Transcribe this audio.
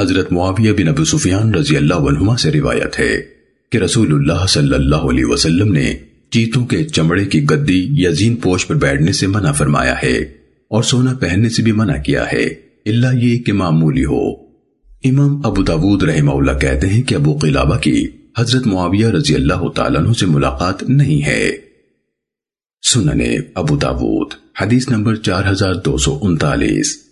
حضرت معاویہ بن ابو سفیان رضی اللہ عنہما سے روایت ہے کہ رسول اللہ صلی اللہ علیہ وسلم نے چیتوں کے چمڑے کی گدی یا زین پوش پر بیٹھنے سے منع فرمایا ہے اور سونا پہننے سے بھی منع کیا ہے۔ اللہ یہ کہ معمولی ہو۔ امام ابو داود رحمہ اللہ کہتے ہیں کہ ابو قلابہ کی حضرت معاویہ رضی اللہ تعالیٰ عنہ سے ملاقات نہیں ہے۔ سننے ابو داود، حدیث نمبر چار ہزار دو سو انتالیس۔